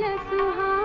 सुहा